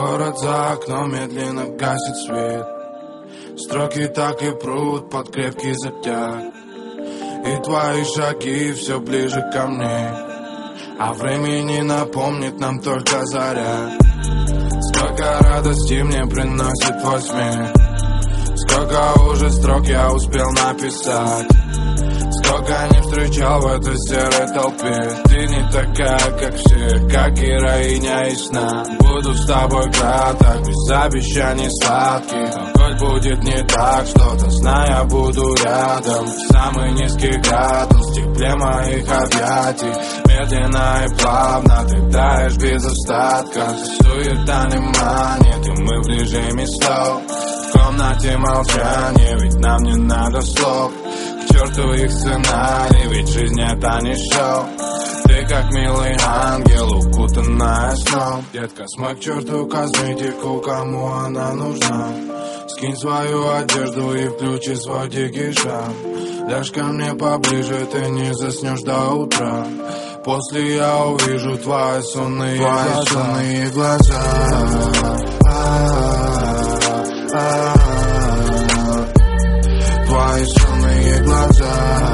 Город за окном медленно гасит свет. Строки так и прут под крепкий затяг. И твои шаги все ближе ко мне. А времени напомнит нам только заря. Сколько радости мне приносит твой смех. Сколько уже строк я успел написать. Сколько не встречал в этой серой толпе. Ты не такая, как все, как героиня и сна. Буду с тобой краток, без обещаний сладких. Хоть будет не так что-то, знай, я буду рядом. Самый низкий градус, тепле моих объятий. Медленно и плавно ты таешь без остатка. Суета не манит, и мы в режиме слов В комнате молчание, ведь нам не надо слов. К черту их сценарий, ведь жизнь это не шоу. Ты как милый ангел, укутанная сном. Детка, смой к черту косметику, кому она нужна. Скинь свою одежду и включи свой дикий шаг Ляжь ко мне поближе, ты не заснешь до утра. После я увижу твои сонные твои глаза, сонные глаза. Твои сонные глаза.